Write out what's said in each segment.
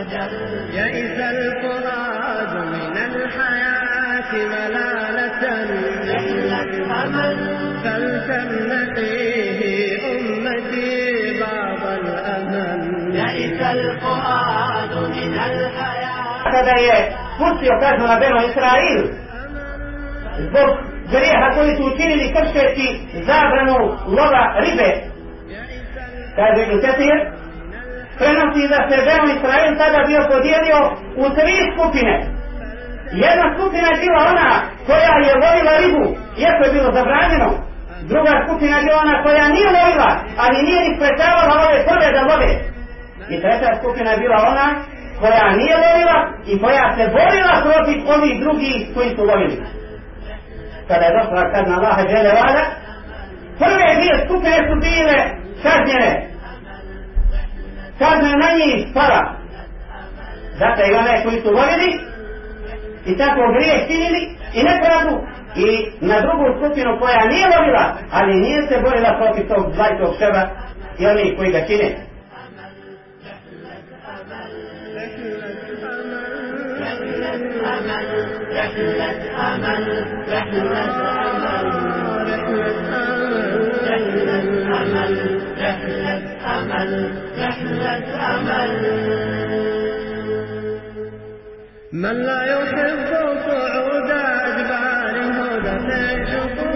الأجل. يئس الفراد من الحياة ملالة أمل فلتمنحيه أمتي بعض الأمل. يئس الفراد من الحياة. كذا يا فرسي وكاد ما بينه إسرائيل. زبط جريها كوي توتيني لكشتكي زابرنو لغا ريبه كذا يا كثير prenosi da se Beno Israel tada bio podijelio u tri skupine jedna skupina je bila ona koja je lovila ribu iako je bilo zabranjeno druga skupina je bila ona koja nije lovila ali nije ni sprečavala ove prve da love i treća skupina je bila ona koja nije lovila i koja se borila protiv ovih drugih koji su lovili. Kada je došla kazna Allaha Đelevada, prve dvije skupine su bile kažnjene Kazna na njih spala. Zato i one koji su lovili i tako grije činili i nepravdu i na drugu skupinu koja nije lovila, ali nije se borila protiv tog zlajtog šeba i onih koji ga čine. رحلة أمل رحلة أمل رحلة أمل رحلة أمل رحلة أمل من لا يحب صعود أجبال هدى شطول الأمر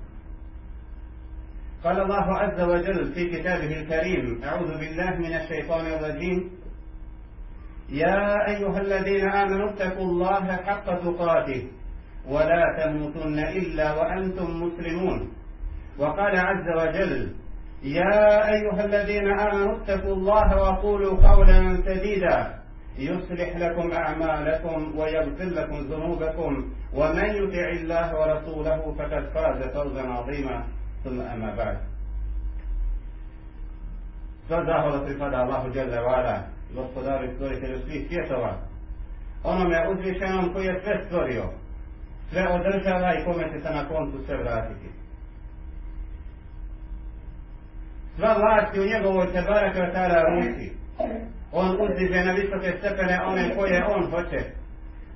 قال الله عز وجل في كتابه الكريم أعوذ بالله من الشيطان الرجيم. يا أيها الذين آمنوا اتقوا الله حق تقاته ولا تموتن إلا وأنتم مسلمون. وقال عز وجل يا أيها الذين آمنوا اتقوا الله وقولوا قولا سديدا يصلح لكم أعمالكم ويغفر لكم ذنوبكم ومن يطع الله ورسوله فقد فاز فوزا عظيما. ثم أما بعد Sva zahvala pripada Allahu Đele Vala, gospodaru i stvoritelju svih svjetova. Onome uzvišenom koji je sve stvorio, sve održava i kome će se na koncu sve vratiti. Sva vlast u njegovoj se baraka tada ruci. On uzdiže na visoke stepene one koje on hoće,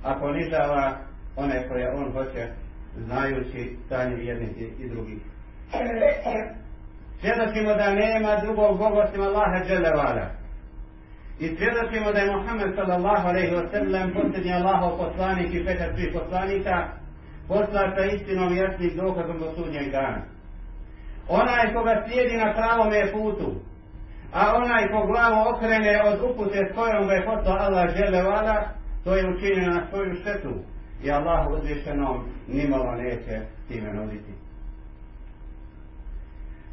a ponižava one koje on hoće, znajući stanje jednih i drugih. Svjedočimo da nema drugog Boga osim Allaha Đelevala. I svjedočimo da je Muhammed sallallahu alaihi wa sallam posljednji Allahov poslanik i petar svih poslanika poslat sa istinom jasnim dokazom do sudnjeg dana. Onaj koga slijedi na pravome putu, a onaj ko glavu okrene od upute s kojom ga je poslao Allah Đelevala, to je učinjeno na svoju štetu. I Allah uzvišenom nimalo neće time nuditi.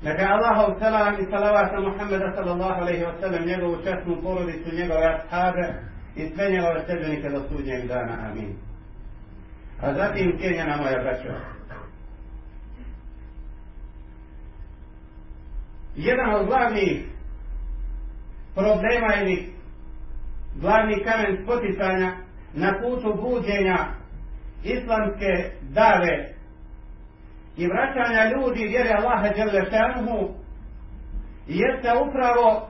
Neka Allahov salam i salavat na Muhammeda sallallahu alaihi wa sallam, njegovu čestnu porodicu, njegove ashabe i sve njegove sredbenike do sudnjeg dana. Amin. A zatim cijenjena moja braća. Jedan od glavnih problema ili glavni kamen spoticanja na putu buđenja islamske dave i vraćanja ljudi vjere Allaha Đelešanuhu jeste upravo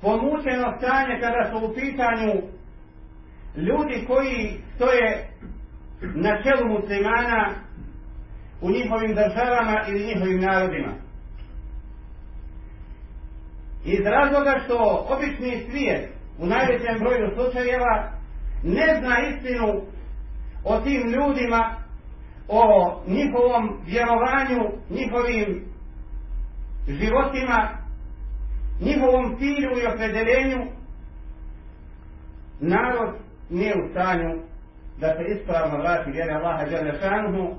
pomućeno stanje kada su u pitanju ljudi koji stoje na čelu muslimana u njihovim državama ili njihovim narodima. Iz razloga što obični svijet u najvećem broju slučajeva ne zna istinu o tim ljudima, o njihovom vjerovanju, njihovim životima, njihovom cilju i opredeljenju, narod nije u stanju da se ispravno vrati vjere Allaha Đelešanuhu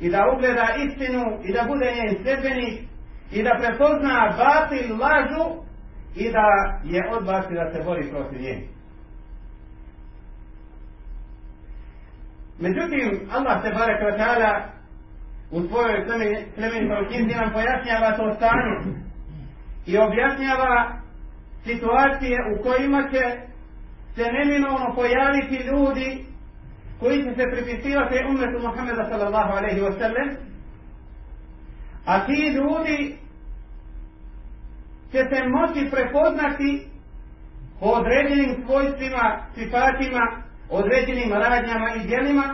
i da ugleda istinu i da bude njen sredbenik i da prepozna batil lažu i da je odbaci da se bori protiv nje. Međutim, Allah se wa ta'ala u svojoj plemenitoj knjizi nam pojašnjava to stanje i objašnjava situacije u kojima će se neminovno pojaviti ljudi koji će se pripisivati umetu Muhammeda sallallahu alaihi wa sallam a ti ljudi će se moći prepoznati po određenim svojstvima, sifatima, određenim radnjama i djelima,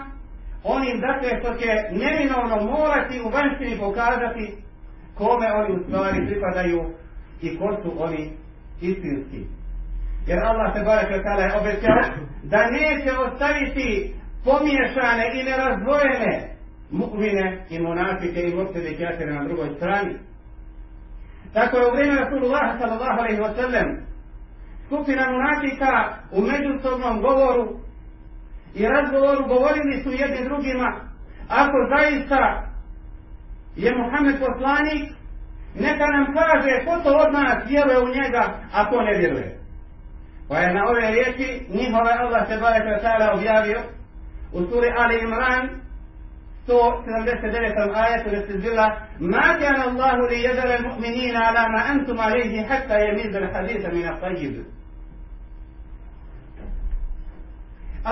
onim dakle što će neminovno morati u vanštini pokazati kome oni u stvari pripadaju i ko su oni istinski. Jer Allah se barek kada je obećao da neće ostaviti pomiješane i nerazdvojene mukvine i monafike i murtede kjatere na drugoj strani. Tako je u vrijeme Rasulullah sallallahu alaihi wa sallam skupina monafika u međusobnom govoru i razgovoru govorili su jedni drugima ako zaista je Muhammed poslanik neka nam kaže ko to od nas vjeruje u njega a ko ne vjeruje. Pa je na ove riječi njihove Allah se barek objavio u suri Ali Imran 179. ajetu nestizila Ma kana Allahu li jedere mu'minina ala ma antum alaihi hatta yemizal haditha min al-tayyib.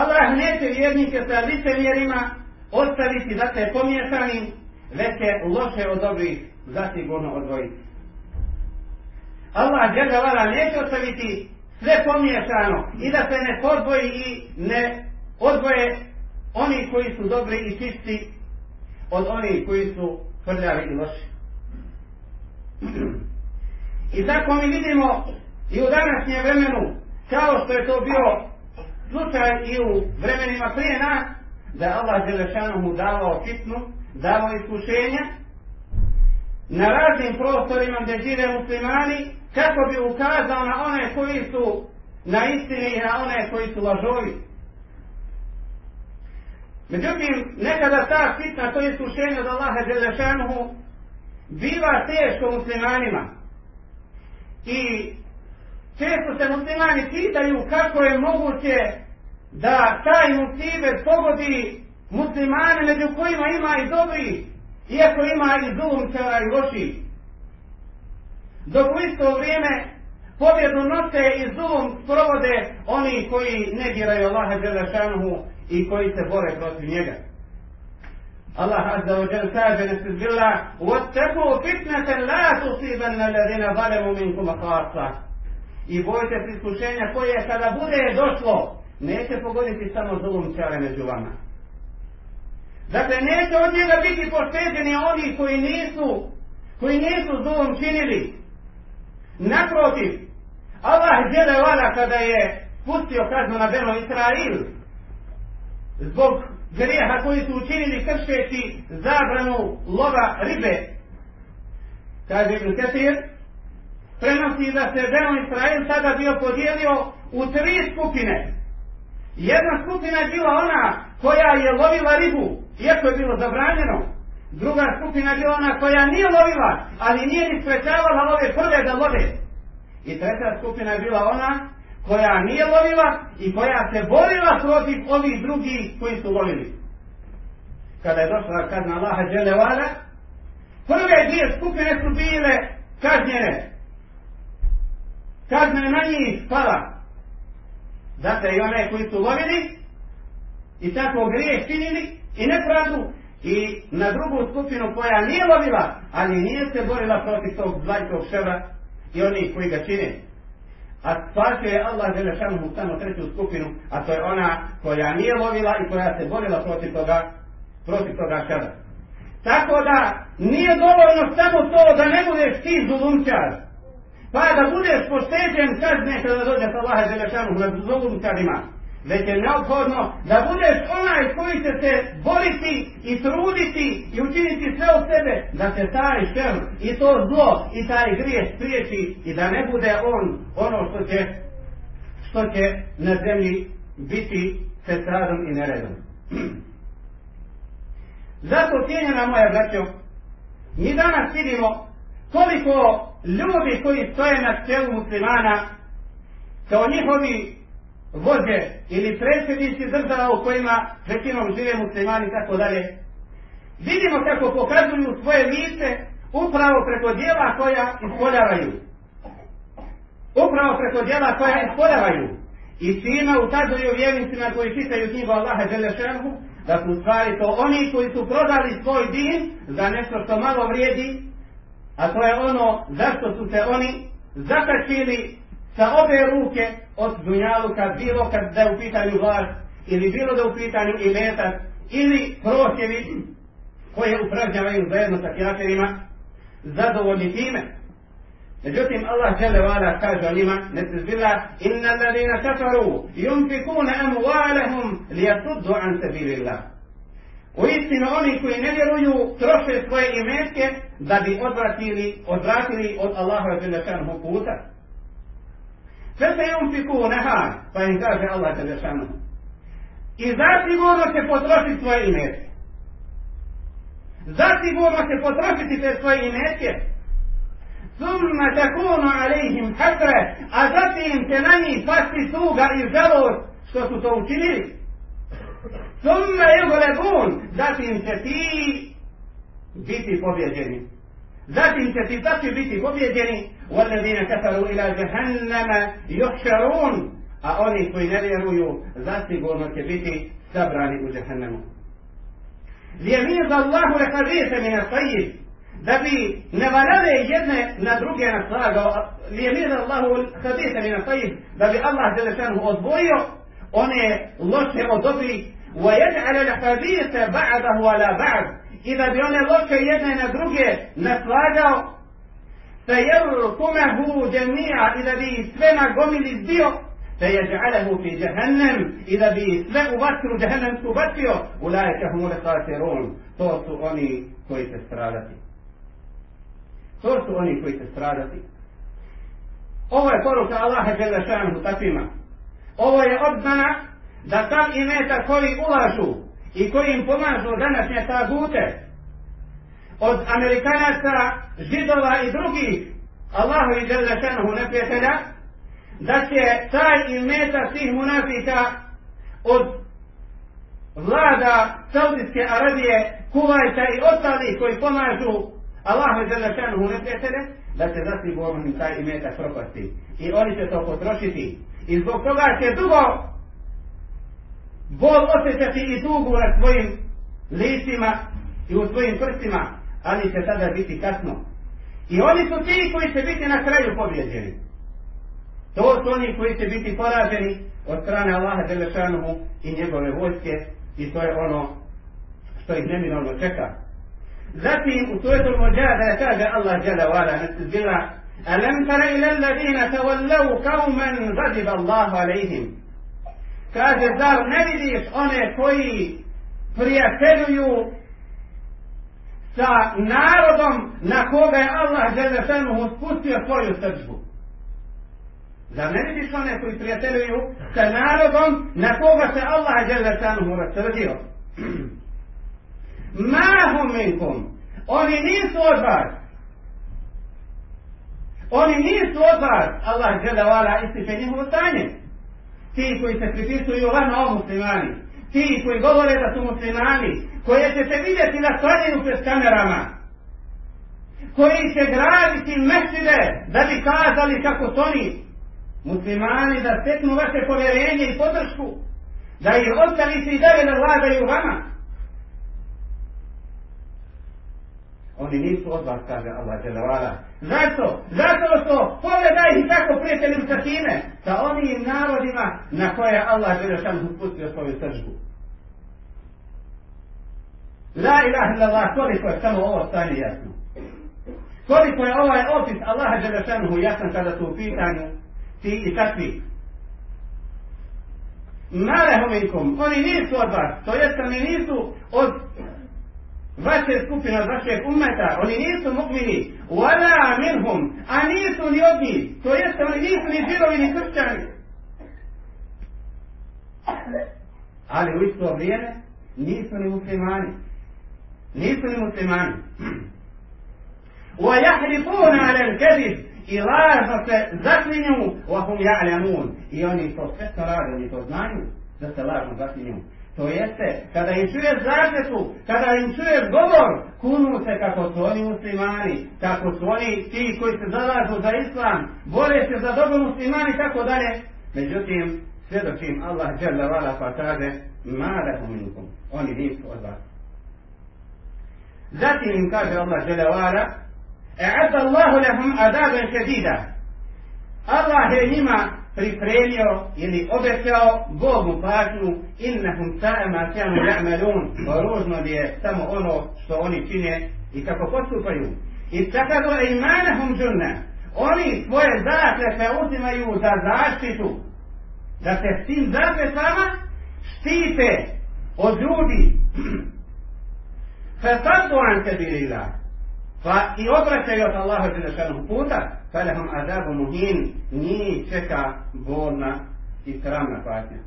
Allah neće vjernike sa licemjerima ostaviti da se pomiješani, već će loše od dobrih zasigurno odvojiti. Allah džegavala neće ostaviti sve pomiješano i da se ne podvoji i ne odvoje oni koji su dobri i čisti od onih koji su prljavi i loši. I tako mi vidimo i u današnjem vremenu, kao što je to bio slučaj i u vremenima prije nas, da Allah Đelešanu mu davao fitnu, davao iskušenja, na raznim prostorima gdje žive muslimani, kako bi ukazao na one koji su na istini i na one koji su lažovi. Međutim, nekada ta fitna, to je iskušenje od Allaha Đelešanuhu, biva teško muslimanima. I često se muslimani pitaju kako je moguće da taj musibet pogodi muslimane među kojima ima i dobri, iako ima i zulumčara i loši. Dok u isto vrijeme pobjedu nose i zulum provode oni koji negiraju Allaha Đelešanuhu i koji se bore protiv njega. Allah Azza wa Jal kaže nesir billah وَاتَّقُوا فِتْنَةً لَا تُصِيبَنَّ الَّذِينَ ظَلَمُوا مِنْكُمْ خَاصًا I bojte se iskušenja koje kada bude došlo neće pogoditi samo zulumčare među vama. Dakle, neće od njega biti pošteđeni oni koji nisu, koji nisu zulum činili. Naprotiv, Allah djele vala kada je pustio kaznu na Beno Israil, zbog grijeha koji su učinili kršeći zabranu lova ribe, kaže Ibn Ketir, prenosi da se Beno Israel tada bio podijelio u tri skupine. Jedna skupina je bila ona koja je lovila ribu, iako je bilo zabranjeno. Druga skupina je bila ona koja nije lovila, ali nije ni sprečavala ove prve da love. I treća skupina je bila ona koja nije lovila i koja se borila protiv ovih drugih koji su lovili. Kada je došla kazna Allaha Đelevala, prve dvije skupine su bile kažnjene. Kazna je na njih spala. Dakle, i one koji su lovili i tako grije činili i nepravdu i na drugu skupinu koja nije lovila, ali nije se borila protiv tog zlajkog ševa i oni koji ga čine. A spasio je Allah Želešanuhu samo treću skupinu, a to je ona koja nije lovila i koja se borila protiv toga, protiv toga šara. Tako da nije dovoljno samo to da ne budeš ti zulumčar, pa da budeš pošteđen kazne kada dođe sa Allaha Želešanu na nad zulumčarima već je neophodno da budeš onaj koji će se boriti i truditi i učiniti sve od sebe da se taj šer i to zlo i taj grijeh spriječi i da ne bude on ono što će što će na zemlji biti festradom i neredom. Zato cijenjena moja braćo, mi danas vidimo koliko ljudi koji stoje na čelu muslimana kao njihovi vođe ili predsjednici država u kojima većinom žive muslimani tako dalje. Vidimo kako pokazuju svoje lice upravo preko djela koja ispoljavaju. Upravo preko djela koja ispoljavaju. I svima ukazuju vjernicima koji čitaju knjigu Allaha Đelešenhu da su stvari to oni koji su prodali svoj din za nešto što malo vrijedi, a to je ono zašto su se oni zakačili sa obe ruke od dunjaluka, bilo kad da u pitanju vlast, ili bilo da u pitanju i metak, ili prosjevi koje upražnjavaju zajedno sa kjaterima, zadovoljni time. Međutim, Allah žele vala kaže o njima, ne se zbila, inna ladina kafaru, yunfikuna amualahum li an sabilillah. U istinu oni koji ne vjeruju troše svoje imetke da bi odvratili, odvratili od Allaha i Đelešanuhu puta. Sve se jom fiku neha, pa im kaže Allah i Đelešanuhu. I zasigurno će potrošiti svoje imetke. Zasigurno će potrošiti te svoje imetke. Summa takunu alejhim hasre, a zatim će na njih pasti suga i žalost što su to učinili. Summa yuglebun, zatim će ti biti pobjeđeni. Zatim će ti takvi biti pobjeđeni, والذين كفروا إلى جهنم يحشرون أولي كوي نبيرو ذاتي قولنا كبيتي سبراني جهنم ليميز الله الخبيث من الطيب da bi ne valjale jedne na druge naslagao, lijemiz Allahu hadise min tajib, da bi Allah Đelešanu odvojio one loše od dobrih, ala ba'd, i da bi one loše jedne na druge naslagao, فيركمه جميعا. إذا بي سفنا قومي للديو فيجعله في جهنم. إذا بي سفنا أبكر جهنم تبكيو أولئك هم الخاسرون. توسو أني كوي تسترادتي توسو أني كوي تسترادتي poruka Allaha Đele Šanhu takvima. Ovo je odmana da tam imeta koji ulažu i koji im pomažu današnje tagute, od Amerikanaca, židova i drugih Allahu i Đelešanohu neprijatelja, da će taj imeta svih munafika od vlada Saudijske Arabije, Kuvajta i ostalih koji pomažu Allahu i Đelešanohu neprijatelja da će zasigurno taj imeta propasti. I oni će to potrošiti. I zbog toga će dugo bol osjećati i tugu na svojim licima i u svojim prstima, ali će tada biti kasno. I oni su ti koji će biti na kraju pobjeđeni. To su oni koji će biti poraženi od strane Allaha Đelešanuhu i njegove vojske i to je ono što ih neminovno čeka. Zatim u sujetu Mođada kaže Allah Đelevala Vala Alam tara ila alladina tawallaw qauman ghadiba Allah alayhim Kaže zar ne vidiš one koji prijateljuju sa narodom na koga je Allah Želešanu spustio svoju srđbu. Zar ne vidiš one koji prijateljuju sa narodom na koga se Allah Želešanu rasrdio? Mahum minkum. Oni nisu od vas. Oni nisu od vas. Allah Želevala ističe njihovo stanje. Ti koji se pripisuju vama o muslimani. Ti koji govore da su muslimani koje ćete vidjeti na sklanjenju pred kamerama, koji će graditi meside da bi kazali kako su oni muslimani da steknu vaše povjerenje i podršku, da ih ostavite i dalje da vladaju vama. Oni nisu od vas, kaže Allah Đelevala. Zašto? Zato što pogledaj ih tako prijateljim sa time, sa onim narodima na koje Allah Đelešan upustio svoju tržbu. La ilaha illallah, koliko je samo ovo stanje jasno. Koliko je ovaj opis Allaha Đelešanuhu jasan kada su u pitanju ti i takvi. Malehu oni nisu od vas, to jest oni nisu od vaše skupine, od vašeg umeta, oni nisu mukmini, wala minhum, a nisu ni od njih, to jest oni nisu ni žirovi ni kršćani. Ali u isto vrijeme nisu ni muslimani nisu ni muslimani. وَيَحْرِفُونَ عَلَى الْكَذِبِ i lažno se zaklinju وَهُمْ يَعْلَمُونَ i oni to sve to rade, oni to znaju da se lažno zaklinju. To jeste, kada im čuješ zakljetu, kada im čuješ govor, kunu se kako su oni muslimani, kako su oni ti koji se zalažu za islam, bore se za dobro muslimani, tako dalje. Međutim, svjedočim Allah dželle vala pa kaže, ma minkum, oni nisu od vas. Zatim im kaže Allah dželevala, E'adda Allahu lehum adaben šedida. Allah je njima pripremio ili obećao Bogu pažnju innahum sa'a ma kanu ya'malun. Wa ružno je samo ono što oni čine i kako postupaju. I takavu imanahum junna oni svoje zakljete uzimaju za zaštitu. Da se s tim zakljetama štite od ljudi. Fesadu an kabirillah Pa i obraćaju od Allaha za našanog puta, pa da vam azabu muhin, nije čeka bolna i sramna patnja.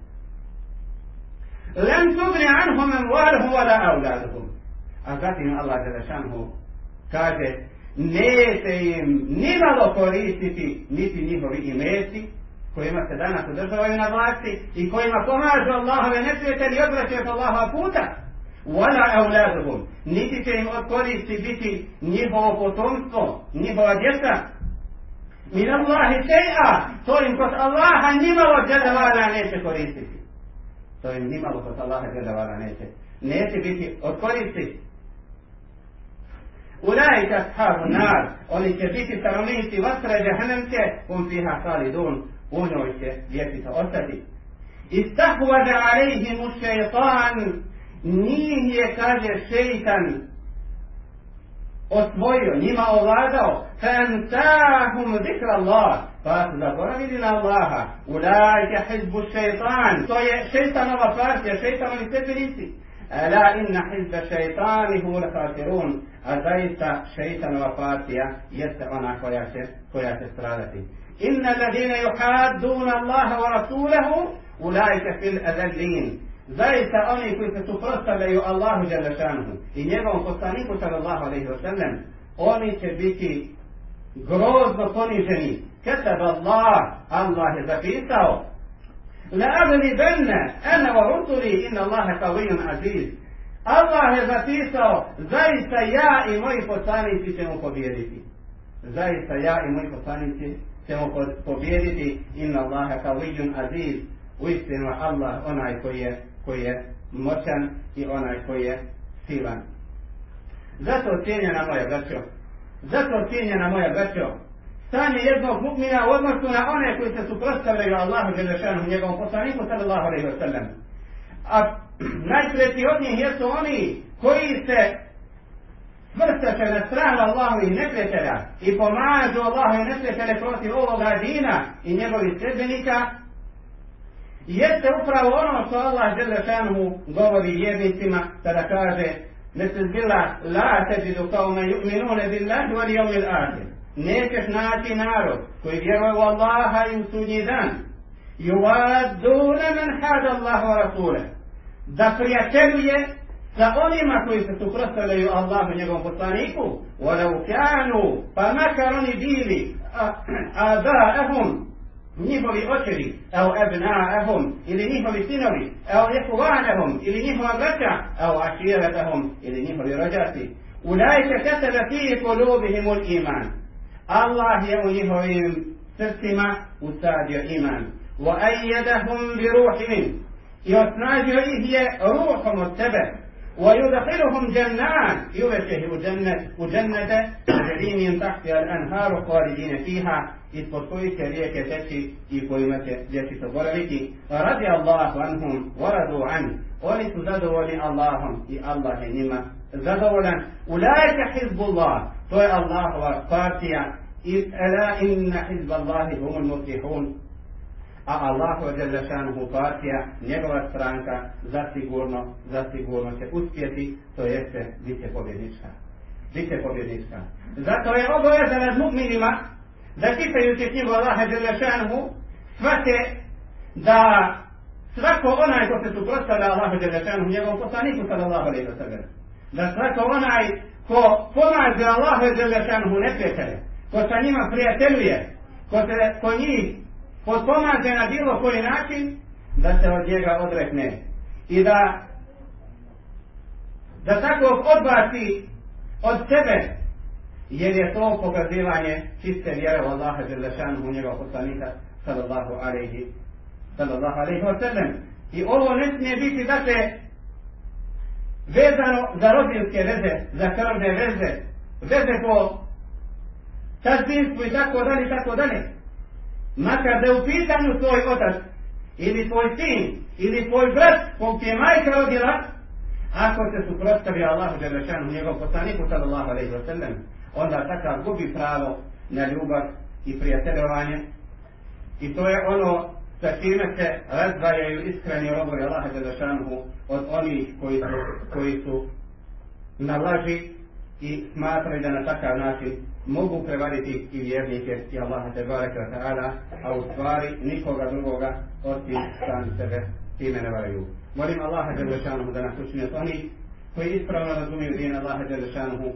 Lem tugri anhum en varhu vada avladuhum. A zatim Allah za našanog kaže, neće im nimalo koristiti niti njihovi imeci, kojima se danas održavaju na vlasti i kojima pomažu Allahove nesvjetelji odvraćaju od Allahova puta, wala auladuhum niti će im od koristi biti njihovo potomstvo njihova djeca. Min Allahi še'a. To im kod Allaha nimalo džedavala neće koristiti. To im nimalo kod Allaha džedavala neće. Neće biti od koristi. Ulajka ashabu nar, oni će biti stanovnici vatra džahanemke, um fiha salidun, u njoj će vječito ostati. Istahvada alejhimu šeitan, njih je, kaže, šeitan osvojio, njima ovladao, fantahum zikra Allah, pa su zaboravili na Allaha, ulajke hizbu šeitan, to je šeitanova partija, šeitanovi sredbenici, Ala inna hizba šeitani hu lehasirun, a zaista šeitanova partija jeste ona koja će, koja će stradati. Inna ladine yuhadduna Allaha wa rasulahu, ulajke fil adallin, zaista oni koji se suprotstavljaju Allahu Đelešanuhu i njegovom poslaniku sallallahu alaihi wa sallam, oni će biti grozno poniženi. Ketab Allah, Allah je zapisao, La agli benne, ene wa rusuli, inna Allahe kavijun aziz. Allah je zapisao, zaista ja i moji poslanici ćemo pobjediti. Zaista ja i moji poslanici ćemo pobjediti, inna Allahe kavijun aziz. Uistinu Allah, onaj koji je, koji je moćan i onaj koji je silan. Zato cijenjena moja braćo, zato cijenjena moja braćo, stanje jednog mukmina u odnosu na one koji se suprostavljaju Allahu Đelešanu, njegovom poslaniku sallallahu alaihi wa sallam. A najsreći od njih jesu oni koji se svrstače na stranu Allahovih neprijatelja i pomažu Allahovi neprijatelje protiv ovoga dina i njegovih sredbenika, I jeste upravo ono što Allah Đelešanu govori jednicima kada kaže Nesil bila la teđidu kao me yu'minune billahi wal jomil ahir nećeš naći narod koji vjeruje u Allaha i u sudnji dan. Yuvadduna man hada Allah wa rasule. Da prijateljuje sa onima koji se suprostavljaju Allahu njegovom poslaniku. Walau kanu pa makar oni bili adaahum njihovi očevi evo ebnaahum ili njihovi sinovi evo jekuvanahum ili njihova braća evo aširetahum ili njihovi rođaci ulajke katebe fi kulubihimul iman Allah je u njihovim srcima usadio iman. Wa ayyadahum bi ruhin. I osnažio ih je ruhom od sebe. ويدخلهم جنات. يمشه جنة وجنة جنين تحتها الأنهار خالدين فيها. يتبطوي شريعة كتاتي يقويمة جاتي تبرلتي رضي الله عنهم ورضوا عنه. قلت زدوا اللهم في الله نما زدوا أولئك حزب الله. توي الله وقاتيا إلا إن حزب الله هم المفلحون. A Allahu je šanuhu partija, njegova stranka, zasigurno, zasigurno će uspjeti, to jeste, bit će pobjednička. Bit će pobjednička. Zato je obaveza nad mu'minima, da čitajući knjigu Allaha je šanuhu, svake da svako onaj ko se suprostavlja Allahu je šanuhu, njegovom poslaniku sallallahu alaihi wa sallam, da svako onaj ko pomaže Allahu je ne neprijatelje, ko sa njima prijateljuje, ko, se, ko njih potpomaže na bilo koji način, da se od njega odrekne. I da da tako odbaci od sebe, jer je to pokazivanje čiste vjere u Allaha Đelešanu u njegov poslanika sallallahu alaihi sallallahu alaihi wa sallam. I ovo ne smije biti da se vezano za rodinske veze, za krvne veze, veze po tazbinstvu i tako dalje i tako dalje. Makar da je u pitanju tvoj otac ili tvoj sin ili tvoj brat kog ti je majka rodila, ako se suprotstavi Allahu Đelešanu, njegov poslaniku sallallahu alaihi wa sallam, onda takav gubi pravo na ljubav i prijateljovanje. I to je ono sa čime se razdvajaju iskreni robovi Allaha Đelešanu od onih koji su, koji su na laži i smatraju da na takav način mogu prevariti i vjernike i Allaha te bareka ta'ala, a u stvari nikoga drugoga osim sami sebe time ne varaju. Molim Allaha te lešanuhu da nas učine od oni koji ispravno razumiju din Allaha te lešanuhu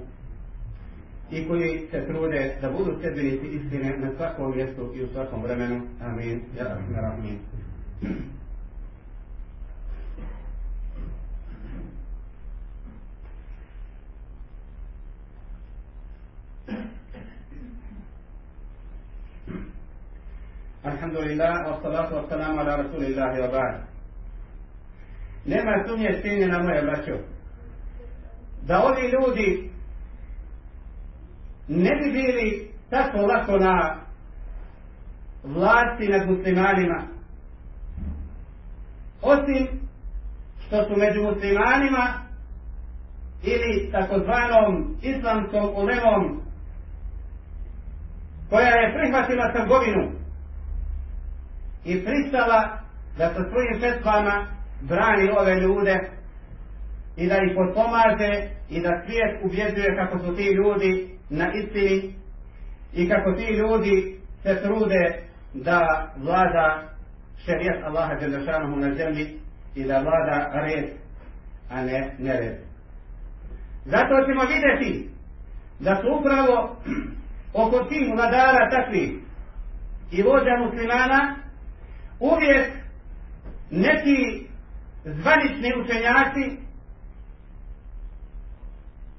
i koji se trude da budu sedbenici istine na svakom mjestu i u svakom vremenu. Amin. Ja, amin. الحمد لله والصلاة والسلام على رسول الله وبعد nema sumnje stinje na moje braćo da ovi ljudi ne bi bili tako lako na vlasti nad muslimanima osim što su među muslimanima ili takozvanom islamskom ulemom koja je prihvatila trgovinu i pristala da sa svojim setvama brani ove ljude i da ih potpomaže i da svijet ubjeđuje kako su ti ljudi na istini i kako ti ljudi se trude da vlada šerijat Allaha Đelešanohu na zemlji i da vlada red, a ne nered. Zato ćemo vidjeti da su upravo oko tih vladara takvi i vođa muslimana uvijek neki zvanični učenjaci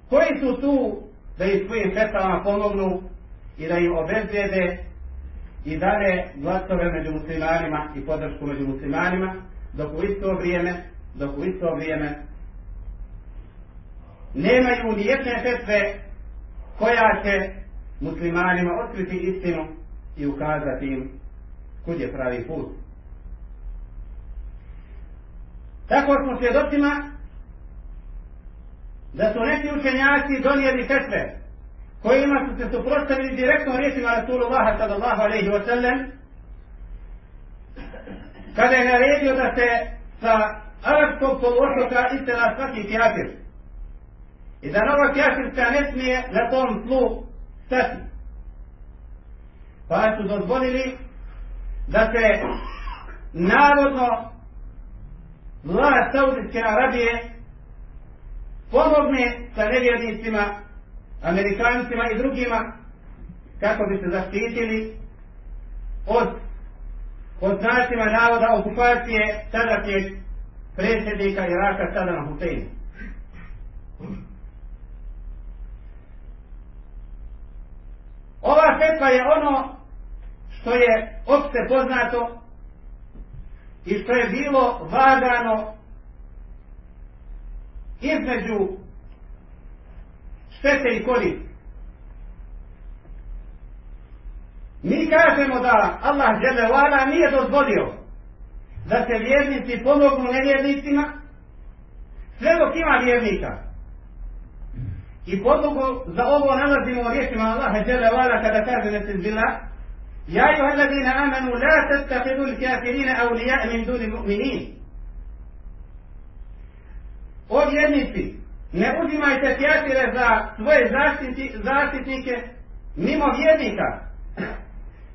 koji su tu da im svojim fetvama pomognu i da im obezbijede i dane glasove među muslimanima i podršku među muslimanima, dok u isto vrijeme, dok u isto vrijeme nemaju nijedne fetve koja će muslimanima otkriti istinu i ukazati im kud je pravi put. Tako smo svjedocima da su neki učenjaci donijeli fetve kojima su se suprotstavili direktno riječima Rasulullaha sallallahu alaihi wa sallam kada je naredio da se sa arabskog poluotoka istela svaki kjafir i da nova kjafirka ne smije na tom tlu stati. Pa su dozvolili da se narodno vlast Saudijske Arabije pomogne sa nevjernicima, Amerikancima i drugima kako bi se zaštitili od od znacima navoda okupacije tadašnjeg predsjednika Iraka Sadama Huseina. Ova fetva je ono što je opšte poznato i što je bilo vagano između štete i koristi. Mi kažemo da Allah Đelevala nije dozvolio da se vjernici pomognu nevjernicima sve dok ima vjernika. I podlogu za ovo nalazimo u riječima Allaha Đelevala kada kaže ne se zbila Ja juha alladina amanu la tattakidu l-kafirina awlija min duni mu'minin. O vjernici, ne uzimajte kafire za svoje zaštitnike mimo vjernika.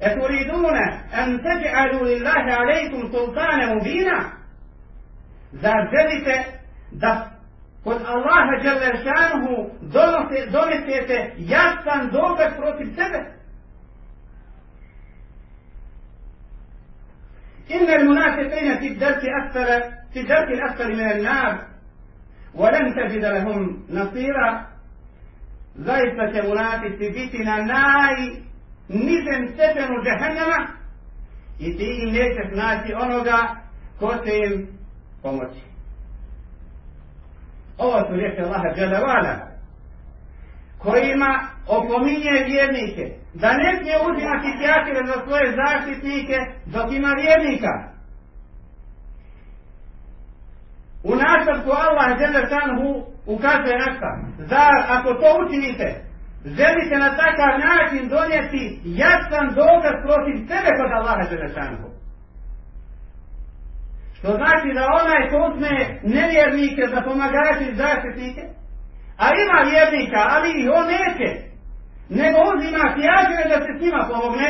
أتريدون أن تجعلوا لله عليكم سلطانا مبينا Zar želite da kod Allaha Đalešanuhu donesete jasan dokaz protiv sebe? إن المنافقين في الدرك أسفل في الدرك الأسفل من النار ولن تجد لهم نصيرا zaista će munafici biti na naj nižem stepenu džahannama i ti im nećeš naći onoga ko će im pomoći. Ovo su riječi Allaha Đelevala kojima opominje vjernike da ne smije uzimati pjatire za svoje zaštitnike dok ima vjernika. U nastavku Allah Đelešanhu ukazuje na šta? Zar ako to učinite, želite na takav način donijeti jasan dokaz protiv sebe kod Allaha Želešanhu. Što znači da onaj ko uzme nevjernike za pomagače i zaštitnike, a ima vjernika, ali ih on neće, nego uzima pjađeve da se s njima pomogne,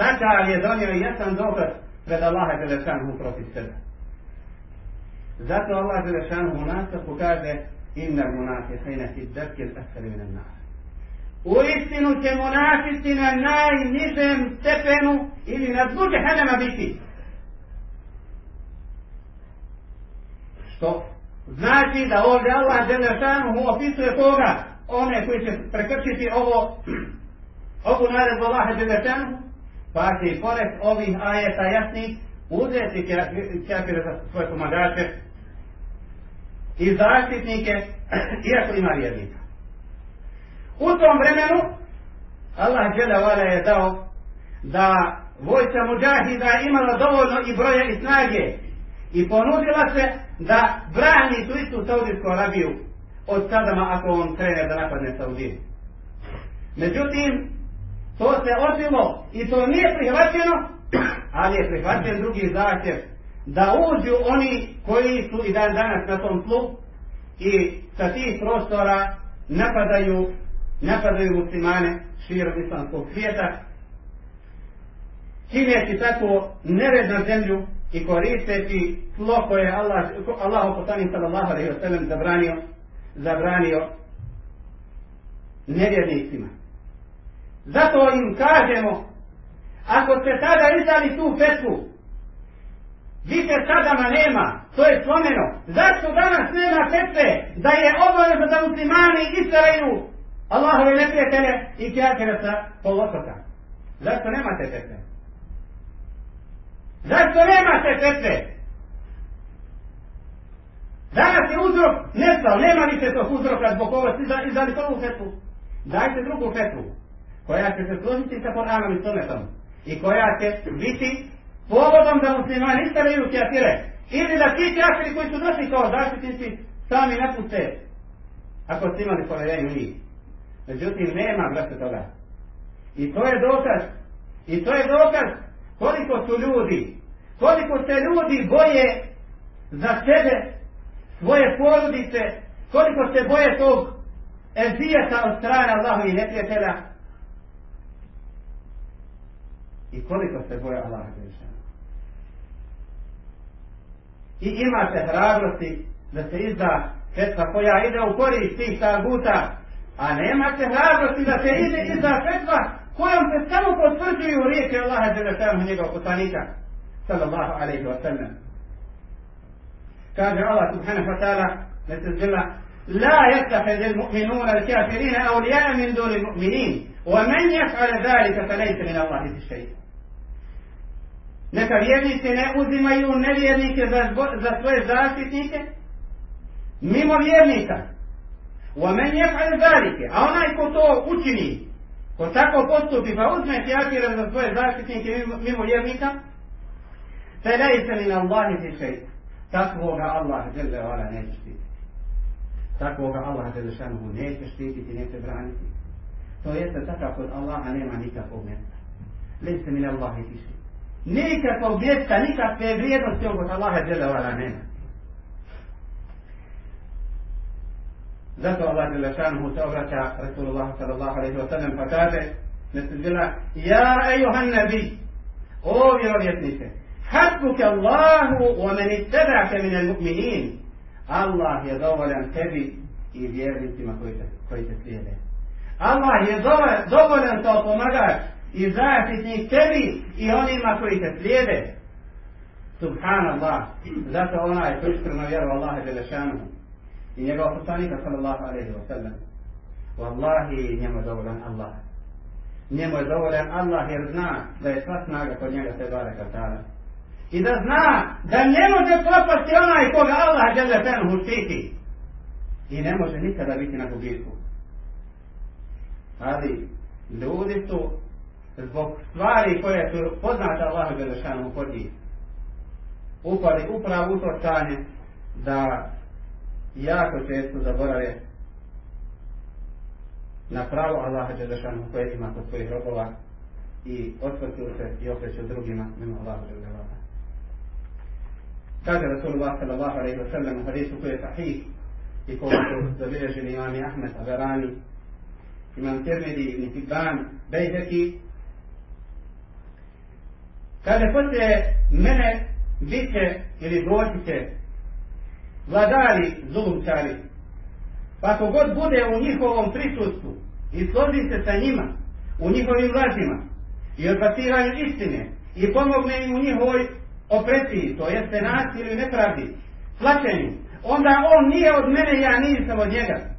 takav je donio jasan dokaz pred Allaha Želešanu protiv sebe. Zato Allah Želešanu u nastavku kaže Inna munafiqina fi ddarki al-asfali min an-nar. U istinu će monafici na najnižem stepenu ili na dnu džehennema biti. Što znači da ovdje Allah Đelešanu mu opisuje koga? One koji će prekršiti ovo, ovu naredbu Allaha Đelešanu, pa će i pored ovih ajeta jasnih uzeti kjafire za svoje pomagače i zaštitnike, iako ima vjernika. U tom vremenu Allah Đelevala je dao da vojca muđahida imala dovoljno i broja i snage i ponudila se da brani tu istu Saudijsku Arabiju od Sadama ako on krene da napadne Saudiju. Međutim, to se odbilo i to nije prihvaćeno, ali je prihvaćen drugi zahtjev da uđu oni koji su i dan danas na tom tlu i sa tih prostora napadaju napadaju muslimane širom islamskog svijeta, čineći tako nered na zemlju i koristeći tlo koje je Allah, Allah poslanik sallallahu alaihi wa sallam zabranio, zabranio nevjernicima. Zato im kažemo, ako ste sada izdali tu fetvu, više sadama nema, to je slomeno. Zašto danas nema fetve da je obaveza da muslimani istaraju Allahove neprijatelje i kjakere sa polotoka? Zašto nemate fetve? Zašto nemate fetve? Danas je uzrok nestao, nema više tog uzroka zbog ovo ste izdali prvu fetvu. Dajte drugu fetvu, koja će se složiti sa Koranom i Sunnetom i koja će biti povodom da muslimani istavljaju kjatire ili da ti kjatiri koji su došli kao zaštitnici sami napuste ako ste imali povjerenje u njih. Međutim, nema brate toga. I to je dokaz, i to je dokaz koliko su ljudi, koliko se ljudi boje za sebe, svoje porodice, koliko se boje tog ezijeta od strane Allahu i neprijatelja i koliko se boje Allaha Đelešanu. I imate hrabrosti da se izda fetva koja ide u korist tih taguta, a nemate hrabrosti da se ide izda fetva kojom se samo potvrđuju riječi Allaha Đelešanu i njegovog poslanika, sallallahu alaihi wa sallam. Kaže Allah subhanahu wa ta'ala, nesređila, لا يتخذ المؤمنون الكافرين من دون المؤمنين ومن يفعل ذلك فليس من الله في شيء Neka vjernici ne uzimaju nevjernike za, za svoje zaštitnike mimo vjernika. ومن يفعل ذلك a onaj ko to učini Ko tako postupi pa uzme kjafira za svoje zaštitnike mimo ljevnika, te ne i se li na Allahi ti šeji. Takvoga Allah žele ova neće štititi. Takvoga Allah žele šanuhu neće štititi, neće braniti. To jeste takav kod Allaha nema nikakvog mjesta. Lej se Allahi ti šeji. Nikakvog mjesta, nikakve vrijednosti on kod Allaha žele ova nema. Zato Allah Đelešanuhu se obraća Rasulullah sallallahu alaihi wa sallam pa kaže Nesudila, Ja ejuhan nabi, o vjerovjetnice, Hasbuke Allahu wa meni ittaba'ke min mu'minin Allah je dovoljan tebi i vjernicima koji te, koji te slijede. Allah je dovoljan kao pomagač i zaštitnik tebi i onima koji te slijede. Subhanallah. Zato onaj koji iskreno vjeru Allaha Đelešanu i njegova poslanika sallallahu alaihi wa sallam. Wallahi njemu je dovoljan Allah. Njemu je dovoljan Allah jer zna da je sva snaga kod njega te bare katala i da zna da ne može propasti onaj koga Allah žele fenuhu štiti. I ne može nikada biti na gubitku. Ali ljudi su zbog stvari koje su poznate Allahu Đelešanu kod njih upali upravo u to stanje da jako često zaborave na pravo Allaha Đelešanu koje ima kod svojih robova i osvrću se i okreću drugima mimo Allaha Đelešanu. Kaže Rasulullah sallallahu alaihi wa sallam u hadisu koji je sahih i koga su zabilježili imami Ahmed Averani, imam Tirmidi, Ibn Tibban, Bejheki. Kaže, poslije mene bit će ili doći će vladari zulumčari, pa ako god bude u njihovom prisustvu i složi se sa njima, u njihovim lažima i odbasiranju istine i pomogne im u njihovoj opresiji, to jeste naciji ili nepravdi, plaćenju, onda on nije od mene, ja nisam od njega.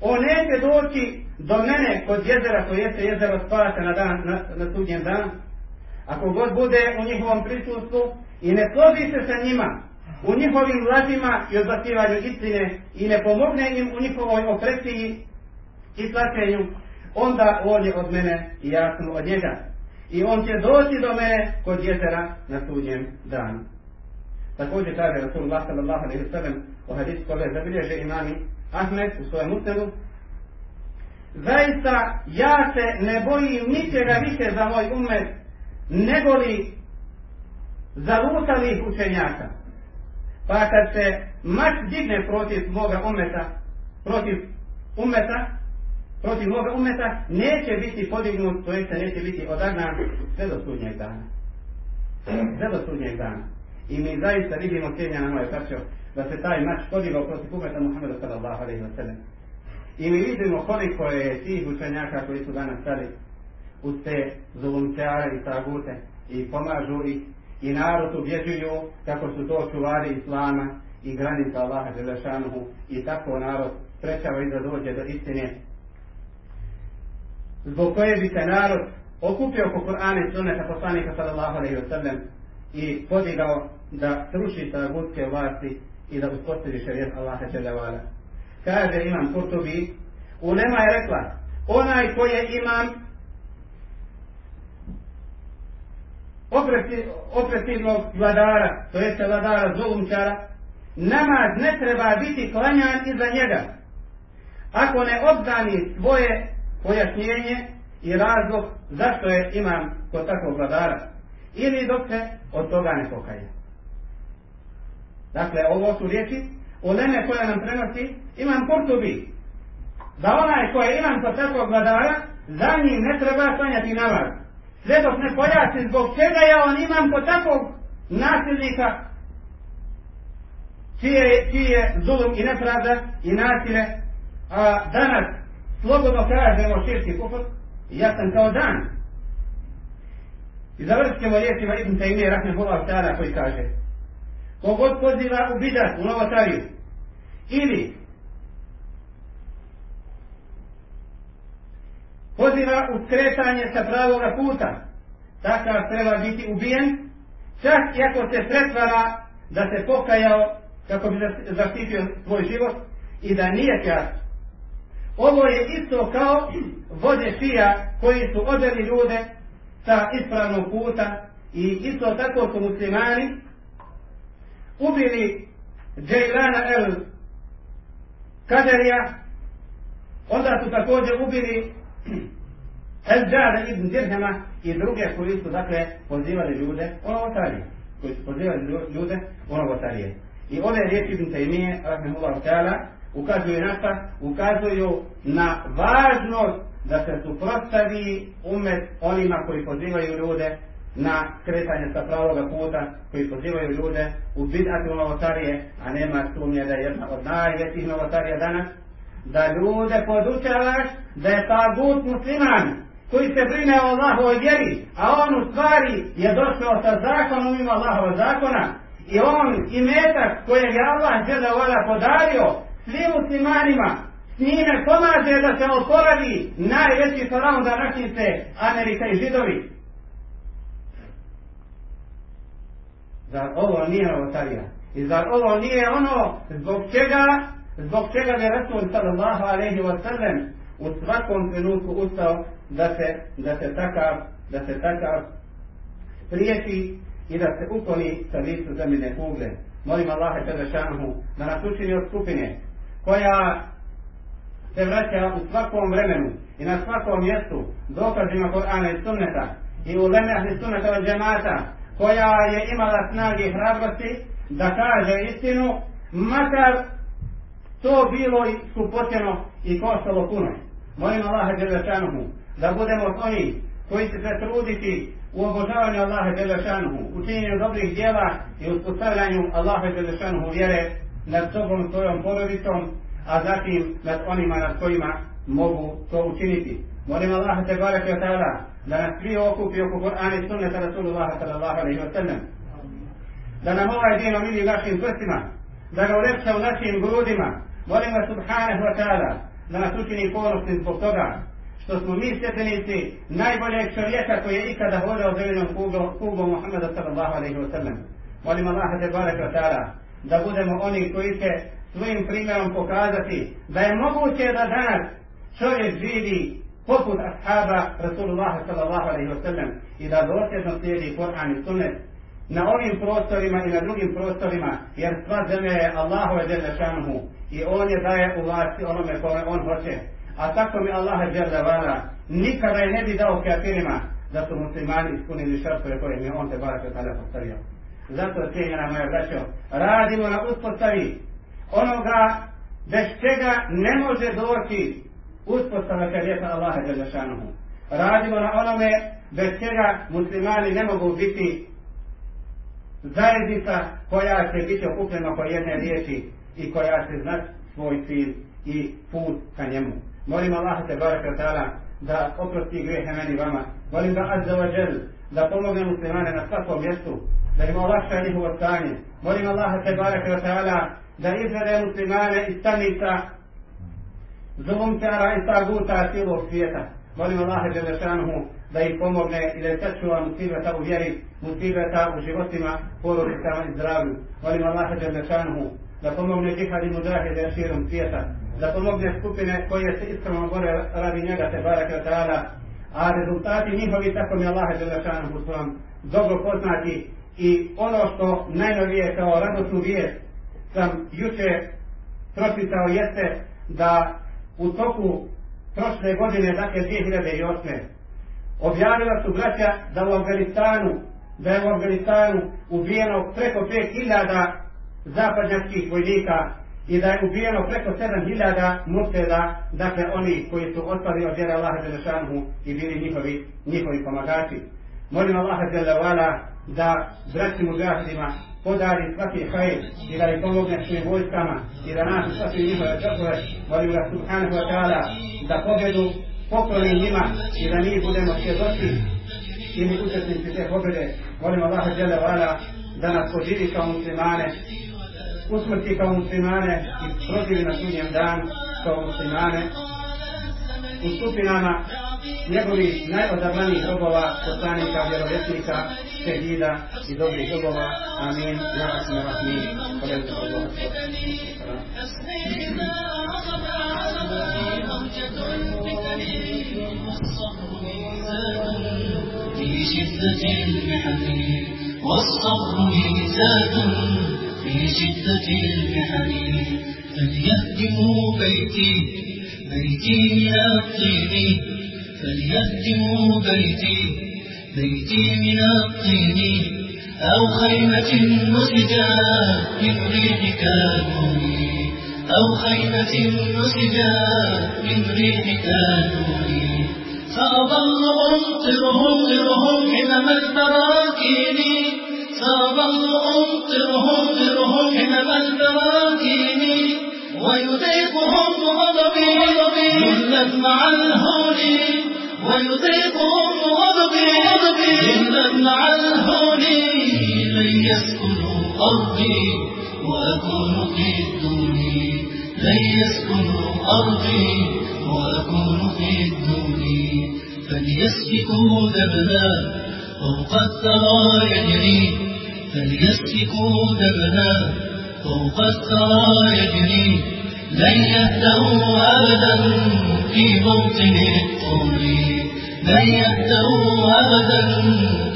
On neće doći do mene kod jezera, to jeste jezero spasa na, dan, na, na sudnjem dan. Ako god bude u njihovom prisustvu i ne složi se sa njima, u njihovim lažima i odbacivanju istine i ne pomogne im u njihovoj opresiji i plaćenju, onda on je od mene i ja sam od njega i on će doći do mene kod djetera na sudnjem danu. Također kaže Rasulullah sallallahu alaihi sallam u hadisu kove zabilježe imami Ahmed u svojem usnedu Zaista ja se ne bojim ničega više za moj umet nego li zalutalih učenjaka. Pa kad se mač digne protiv moga umeta, protiv umeta, protiv moga umeta neće biti podignut, to jeste neće biti odagnan sve do sudnjeg dana. Sve do sudnjeg dana. I mi zaista vidimo cijenjena moje braćo da se taj mač podigao protiv umeta Muhammeda sallallahu alaihi wa sallam. I mi vidimo koliko je tih učenjaka koji su danas stali uz te zulumčare i tagute i pomažu ih i narod ubjeđuju kako su to čuvari Islama i granica Allaha Đelešanuhu i tako narod sprečava i da dođe do istine zbog koje bi se narod okupio oko Kur'ana i sunneta poslanika sallallahu alaihi wa sallam i podigao da sruši tagutske vlasti i da uspostavi šarijet Allaha Đelevala. Kaže imam Kurtubi, ulema je rekla, onaj ko je imam opresivnog vladara, to jeste vladara zulumčara, namaz ne treba biti klanjan iza njega. Ako ne obdani svoje pojašnjenje i razlog zašto je imam kod takvog vladara, ili dok se od toga ne pokaje. Dakle, ovo su riječi u Leme koja nam prenosi imam Kurtubi. Da onaj koji je imam kod takvog vladara, za njim ne treba klanjati namaz sve dok ne pojasni zbog čega ja on imam kod takvog nasilnika čije, čije zulum i nepravda i nasile a danas slobodno kažemo širki kufr ja sam kao dan. I završit ćemo riječima Ibn Taymiye Rahmehullah Ta'ala koji kaže kogod poziva u bidat u novotariju ili poziva u skretanje sa pravoga puta, takav treba biti ubijen, čak i ako se pretvara da se pokajao kako bi zaštitio svoj život i da nije kjas. Ovo je isto kao vode šija koji su odveli ljude sa ispravnog puta i isto tako su muslimani ubili Džajlana el Kaderija, onda su također ubili El Džada ibn Dirhema i druge koji su dakle pozivali ljude u novotarije. Koji su pozivali ljude u novotarije. I ove riječi ibn Taymiye, rahmehullahu ta'ala, ukazuju na šta? Ukazuju na važnost da se suprostavi umet onima koji pozivaju ljude na kretanje sa pravoga puta, koji pozivaju ljude u bidati u novotarije, a nema sumnje da je jedna od najvećih novotarija danas, da ljude podučavaš da je tagut musliman koji se brine o Allahovoj vjeri, a on u stvari je došao sa zakonom ima Allahova zakona i on i metak kojeg je Allah žele podario svim muslimanima s njime pomaže da se oporavi najveći faraon današnjice Amerika i Židovi. Zar ovo nije novotarija? I zar ovo nije ono zbog čega zbog čega je Rasul sallallahu alaihi wa sallam u svakom trenutku ustao da se, da se takav da se takav spriječi i da se ukloni sa listu zemljine kugle. Molim Allaha Čadašanohu da nas učini od skupine koja se vraća u svakom vremenu i na svakom mjestu dokazima Korana i Sunneta i u lemehli Sunneta od džemata koja je imala snage i hrabrosti da kaže istinu makar to bilo i skupotjeno i koštalo puno. Molim Allaha Đelešanuhu da budemo oni koji će se truditi u obožavanju Allaha Đelešanuhu, u činjenju dobrih djela i u uspostavljanju Allaha Đelešanuhu vjere nad sobom svojom porodicom, a zatim nad onima nad kojima mogu to učiniti. Molim Allaha te barek je ta'ala da nas svi okupi oko Kur'ana i sunneta Rasulullaha sallallahu alaihi wa sallam. Da nam ovaj din omili našim prstima, da ga ulepša u našim grudima. Molim ga subhanahu wa ta'ala da nas učini ponosnim zbog toga što smo mi stepenici najboljeg čovjeka koji je ikada hodao zelenom kugom Muhammeda sallallahu alaihi wa sallam. Molim Allaha te barek ta'ala da budemo oni koji će svojim primjerom pokazati da je moguće da danas čovjek živi poput ashaba Rasulullah sallallahu alaihi wa sallam i da dosljedno slijedi Kur'an i Sunnet na ovim prostorima i na drugim prostorima jer sva zemlja je Allahove zemlja šanuhu i on je daje u vlasti onome kome on hoće a tako mi Allaha dželle vala nikada je ne bi dao kafirima da su muslimani ispunili šartove koje mi on te barake tada postavio. Zato cijenjena moja braćo, radimo na uspostavi onoga bez čega ne može doći uspostava šarijeta Allaha dželle šanuhu. Radimo na onome bez čega muslimani ne mogu biti zajednica koja će biti okupljena po jedne riječi i koja će znati svoj cilj i put ka njemu. Molim Allah te baraka ta'ala da oprosti grehe meni vama. Molim da azza wa jel da pomogne muslimane na svakom mjestu, da im olakša njihovo stanje. Molim Allah te baraka ta'ala da izvede muslimane iz tamnica zulumčara i taguta cijelog svijeta. Molim Allah Đelešanuhu da im pomogne i da je sačuva musibeta u vjeri, musibeta u životima, porodicama i zdravlju. Molim Allah Đelešanuhu da pomogne džihad i muđahide širom svijeta, da pomogne skupine koje se iskreno bore radi njega te baraka ta'ala, a rezultati njihovi tako mi Allah Đelešanuhu su vam dobro poznati i ono što najnovije kao radosnu vijest sam juče pročitao jeste da u toku prošle godine, dakle 2008. objavila su braća da u Afganistanu, da je u Afganistanu ubijeno preko 5000 zapadnjačkih vojnika i da je ubijeno preko 7000 murteda, dakle oni koji su ostali od vjera Allaha Đelešanhu i bili njihovi, njihovi pomagači. Molim Allaha Đelevala da braći muđahidima podari svaki hajr i da ih pomogne svojim vojskama i da nas svaki njihove žrtve, molim ga subhanahu wa ta'ala da pobjedu pokloni njima i da mi budemo svjedoci i mi učesnici te pobjede. Molim Allaha Đelevala da nas poživi kao muslimane, usmrti kao muslimane i proživi na sudnjem dan kao muslimane u skupinama njegovih najodabranijih robova, poslanika, vjerovjesnika, šehida i dobrih robova. Amin. Ja vas na vas mi. Podajte Allah. في شدة المحن والصبر ميزان في شدة المحن فليهدموا بيتي بيتي من الطين. فليهدموا بيتي بيتي من الطين. أو خيمة نسجات من ريح كانوني أو خيمة نسجات من ريح كانوني سأظل أمطرهم طرهم حمم البراكين سأظل أمطرهم طرهم حمم البراكين ويذيقهم غضبي غضبي مع الهون ويذيقهم غضبي غضبي مع الهون لن يسكنوا أرضي وأكون في الدون. لن يسكنوا أرضي وأكون في الدون. فليسفكوا دمنا فوق الثرى يجري فليسفكوا دمنا فوق الثرى يجري لن يهدوا أبدا في موطن الطول. لن يهدوا أبدا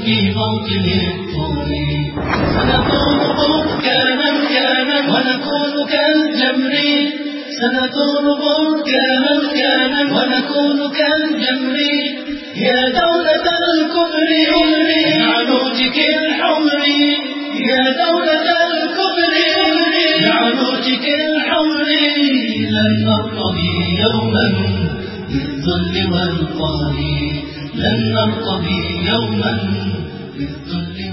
في موطن الطول. سنكون بركانا كانا ونكون كالجمر. سنكون بركانا كانا ونكون كالجمر. يا دولة الكبر بعروجك الحمر. يا دولة الكبر بعروجك الحمر. لن نرتضي يوما بالذل والقهر لن نرتضي يوما بالذل